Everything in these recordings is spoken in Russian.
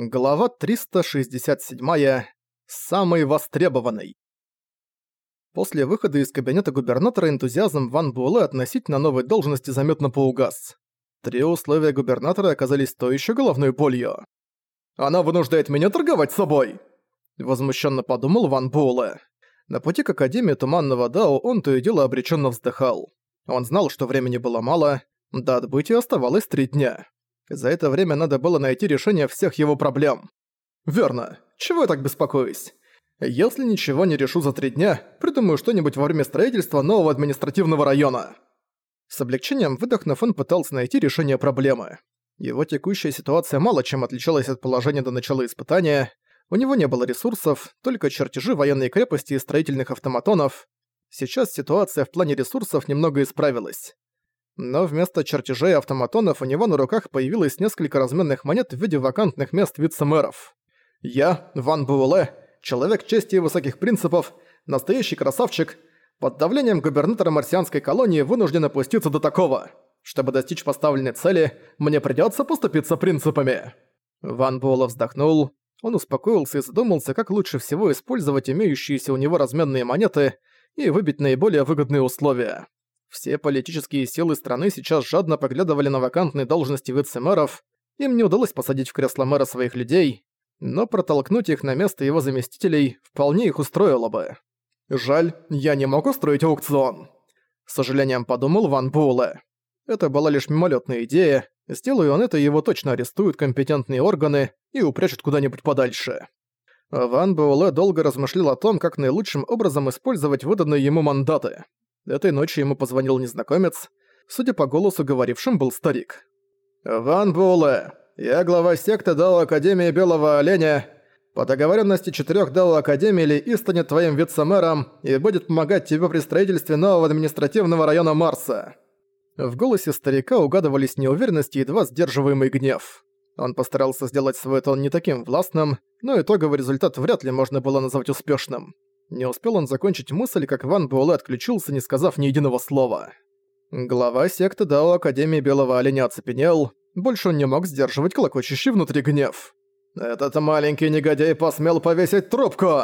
Глава 367. Самый востребованный. После выхода из кабинета губернатора энтузиазм Ван Буэлэ относительно новой должности заметно поугас. Три условия губернатора оказались то еще головной болью. «Она вынуждает меня торговать собой!» Возмущенно подумал Ван Буэлэ. На пути к Академии Туманного Дао он то и дело обреченно вздыхал. Он знал, что времени было мало, до отбытия оставалось три дня. За это время надо было найти решение всех его проблем. Верно. Чего я так беспокоюсь? Если ничего не решу за три дня, придумаю что-нибудь во время строительства нового административного района. С облегчением выдохнув, он пытался найти решение проблемы. Его текущая ситуация мало чем отличалась от положения до начала испытания. У него не было ресурсов, только чертежи военной крепости и строительных автоматонов. Сейчас ситуация в плане ресурсов немного исправилась но вместо чертежей автоматонов у него на руках появилось несколько разменных монет в виде вакантных мест вице-мэров. Я, Ван Буэлэ, человек чести и высоких принципов, настоящий красавчик, под давлением губернатора марсианской колонии вынужден опуститься до такого. Чтобы достичь поставленной цели, мне придётся поступиться принципами. Ван Буэлэ вздохнул. Он успокоился и задумался, как лучше всего использовать имеющиеся у него разменные монеты и выбить наиболее выгодные условия. Все политические силы страны сейчас жадно поглядывали на вакантные должности вице-мэров, им не удалось посадить в кресло мэра своих людей, но протолкнуть их на место его заместителей вполне их устроило бы. «Жаль, я не мог устроить аукцион», — с сожалением подумал Ван Буэлэ. Это была лишь мимолетная идея, сделаю он это, его точно арестуют компетентные органы и упрячут куда-нибудь подальше. Ван Буэлэ долго размышлял о том, как наилучшим образом использовать выданные ему мандаты. Этой ночью ему позвонил незнакомец. Судя по голосу, говорившим был старик. «Ван Буэлэ, я глава секты Дао Академии Белого Оленя. По договоренности четырех Дао Академии Ли станет твоим вице-мэром и будет помогать тебе при строительстве нового административного района Марса». В голосе старика угадывались неуверенность и едва сдерживаемый гнев. Он постарался сделать свой тон не таким властным, но итоговый результат вряд ли можно было назвать успешным. Не успел он закончить мысль, как Ван Буэлэ отключился, не сказав ни единого слова. Глава секты Дао Академии Белого Оленя оцепенел, больше он не мог сдерживать клокочущий внутри гнев. «Этот маленький негодяй посмел повесить трубку!»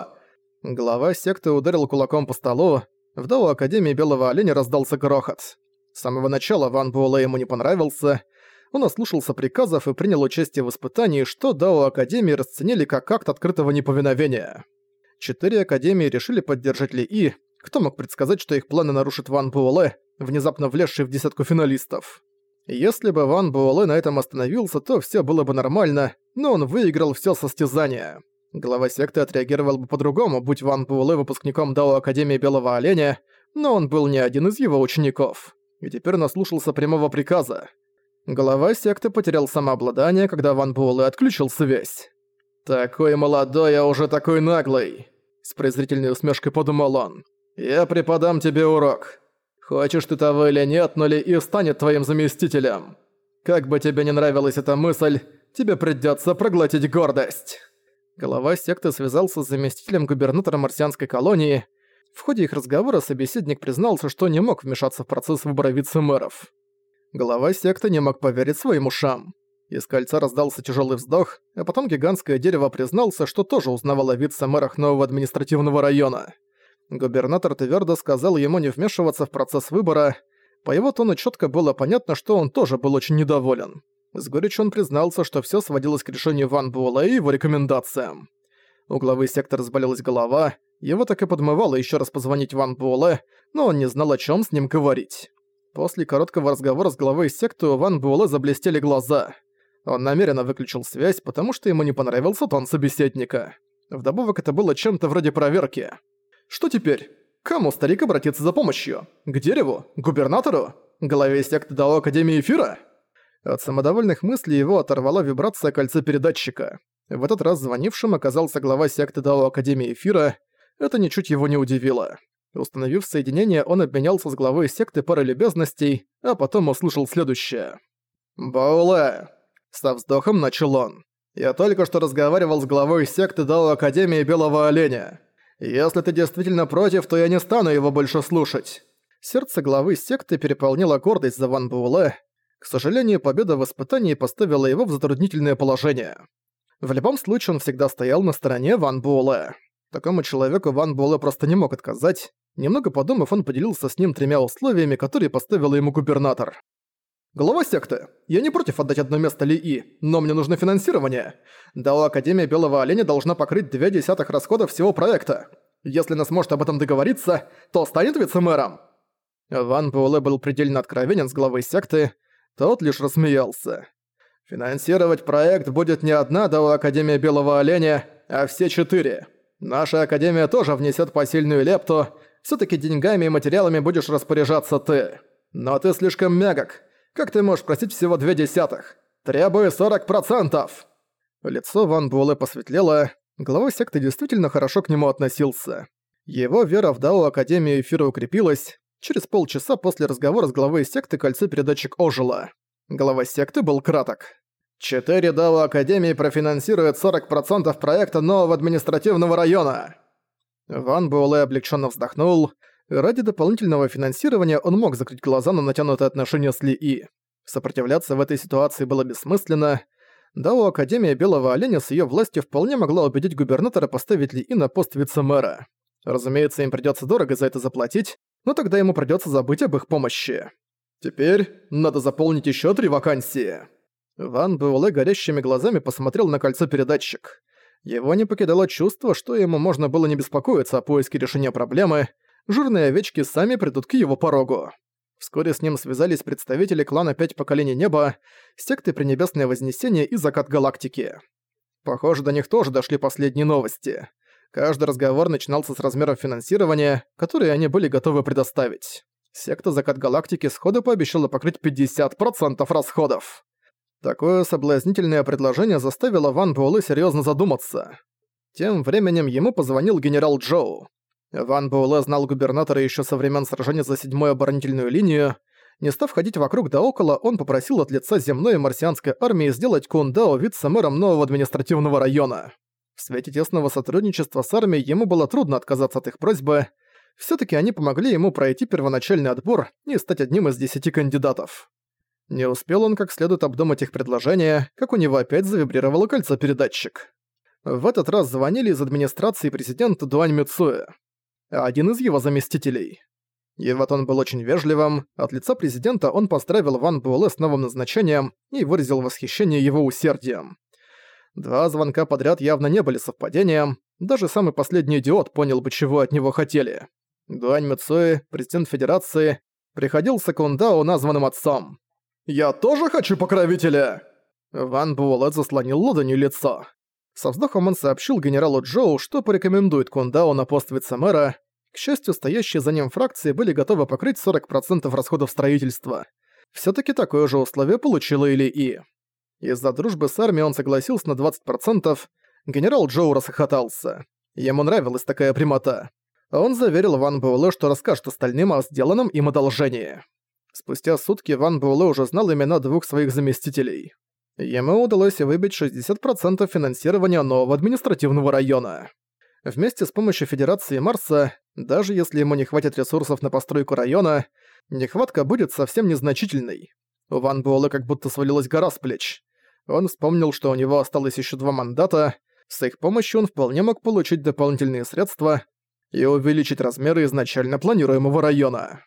Глава секты ударил кулаком по столу, в Дао Академии Белого Оленя раздался грохот. С самого начала Ван Буэлэ ему не понравился, он ослушался приказов и принял участие в испытании, что Дао Академии расценили как акт открытого неповиновения. Четыре Академии решили поддержать Ли И. Кто мог предсказать, что их планы нарушит Ван Буэлэ, внезапно влезший в десятку финалистов? Если бы Ван Буэлэ на этом остановился, то все было бы нормально, но он выиграл все состязание. Глава секты отреагировал бы по-другому, будь Ван Буэлэ выпускником Дао Академии Белого Оленя, но он был не один из его учеников. И теперь наслушался прямого приказа. Глава секты потерял самообладание, когда Ван Буэлэ отключил связь. «Такой молодой, а уже такой наглый!» С презрительной усмешкой подумал он. «Я преподам тебе урок. Хочешь ты того или нет, но Ли И станет твоим заместителем. Как бы тебе не нравилась эта мысль, тебе придётся проглотить гордость». Голова секты связался с заместителем губернатора марсианской колонии. В ходе их разговора собеседник признался, что не мог вмешаться в процесс выбора вице-мэров. Глава секты не мог поверить своим ушам. Из кольца раздался тяжелый вздох, а потом гигантское дерево признался, что тоже узнавал о вице-мэрах нового административного района. Губернатор твердо сказал ему не вмешиваться в процесс выбора. По его тону четко было понятно, что он тоже был очень недоволен. С горечью он признался, что все сводилось к решению Ван Буэлла и его рекомендациям. У главы сектора разболелась голова, его так и подмывало еще раз позвонить Ван Буэлэ, но он не знал, о чем с ним говорить. После короткого разговора с главой секты у Ван Буэлэ заблестели глаза. Он намеренно выключил связь, потому что ему не понравился тон собеседника. Вдобавок это было чем-то вроде проверки. Что теперь? Кому старик обратиться за помощью? К дереву? Губернатору? Главе секты Дао Академии Эфира? От самодовольных мыслей его оторвала вибрация кольца передатчика. В этот раз звонившим оказался глава секты Дао Академии Эфира. Это ничуть его не удивило. Установив соединение, он обменялся с главой секты парой любезностей, а потом услышал следующее. «Бауле, со вздохом начал он. «Я только что разговаривал с главой секты Дао Академии Белого Оленя. Если ты действительно против, то я не стану его больше слушать». Сердце главы секты переполнило гордость за Ван Буэлэ. К сожалению, победа в испытании поставила его в затруднительное положение. В любом случае он всегда стоял на стороне Ван Буэлэ. Такому человеку Ван Буэлэ просто не мог отказать. Немного подумав, он поделился с ним тремя условиями, которые поставил ему губернатор. «Глава секты, я не против отдать одно место Ли И, но мне нужно финансирование. Дао Академия Белого Оленя должна покрыть две десятых расходов всего проекта. Если она сможет об этом договориться, то станет вице-мэром». Ван Буэлэ был предельно откровенен с главой секты, тот лишь рассмеялся. «Финансировать проект будет не одна Дао Академия Белого Оленя, а все четыре. Наша Академия тоже внесет посильную лепту, все таки деньгами и материалами будешь распоряжаться ты. Но ты слишком мягок». Как ты можешь просить всего две десятых? Требую сорок процентов!» Лицо Ван Буэлэ посветлело, глава секты действительно хорошо к нему относился. Его вера в Дао Академию Эфира укрепилась. Через полчаса после разговора с главой секты кольцо-передатчик ожило. Глава секты был краток. «Четыре Дао Академии профинансируют 40% проекта нового административного района!» Ван Буэлэ облегченно вздохнул. Ради дополнительного финансирования он мог закрыть глаза на натянутые отношения с Ли И. Сопротивляться в этой ситуации было бессмысленно. Дао Академия Белого Оленя с ее властью вполне могла убедить губернатора поставить Ли И на пост вице-мэра. Разумеется, им придется дорого за это заплатить, но тогда ему придется забыть об их помощи. Теперь надо заполнить еще три вакансии. Ван Буэлэ горящими глазами посмотрел на кольцо-передатчик. Его не покидало чувство, что ему можно было не беспокоиться о поиске решения проблемы, жирные овечки сами придут к его порогу. Вскоре с ним связались представители клана «Пять поколений неба», секты Пренебесное Вознесение и Закат Галактики. Похоже, до них тоже дошли последние новости. Каждый разговор начинался с размеров финансирования, которые они были готовы предоставить. Секта Закат Галактики сходу пообещала покрыть 50% расходов. Такое соблазнительное предложение заставило Ван Буэлэ серьезно задуматься. Тем временем ему позвонил генерал Джоу. Ван Буэлэ знал губернатора еще со времен сражения за седьмую оборонительную линию. Не став ходить вокруг да около, он попросил от лица земной и марсианской армии сделать Кундао вице-мэром нового административного района. В свете тесного сотрудничества с армией ему было трудно отказаться от их просьбы. все таки они помогли ему пройти первоначальный отбор и стать одним из десяти кандидатов. Не успел он как следует обдумать их предложение, как у него опять завибрировало кольцо-передатчик. В этот раз звонили из администрации президента Дуань Мицуэ один из его заместителей. И вот он был очень вежливым, от лица президента он поздравил Ван Буэлэ с новым назначением и выразил восхищение его усердием. Два звонка подряд явно не были совпадением, даже самый последний идиот понял бы, чего от него хотели. Дуань Мицуэ, президент Федерации, приходился к Ундао названным отцом. «Я тоже хочу покровителя!» Ван Буэлэ заслонил ладонью лицо. Со вздохом он сообщил генералу Джоу, что порекомендует Кундао на пост вице-мэра. К счастью, стоящие за ним фракции были готовы покрыть 40% расходов строительства. Всё-таки такое же условие получила Или И. Из-за дружбы с армией он согласился на 20%, генерал Джоу расхохотался. Ему нравилась такая прямота. Он заверил Ван Буэлэ, что расскажет остальным о сделанном им одолжении. Спустя сутки Ван Буэлэ уже знал имена двух своих заместителей. Ему удалось выбить 60% финансирования нового административного района. Вместе с помощью Федерации Марса, даже если ему не хватит ресурсов на постройку района, нехватка будет совсем незначительной. У Ван Буэлэ как будто свалилась гора с плеч. Он вспомнил, что у него осталось еще два мандата, с их помощью он вполне мог получить дополнительные средства и увеличить размеры изначально планируемого района.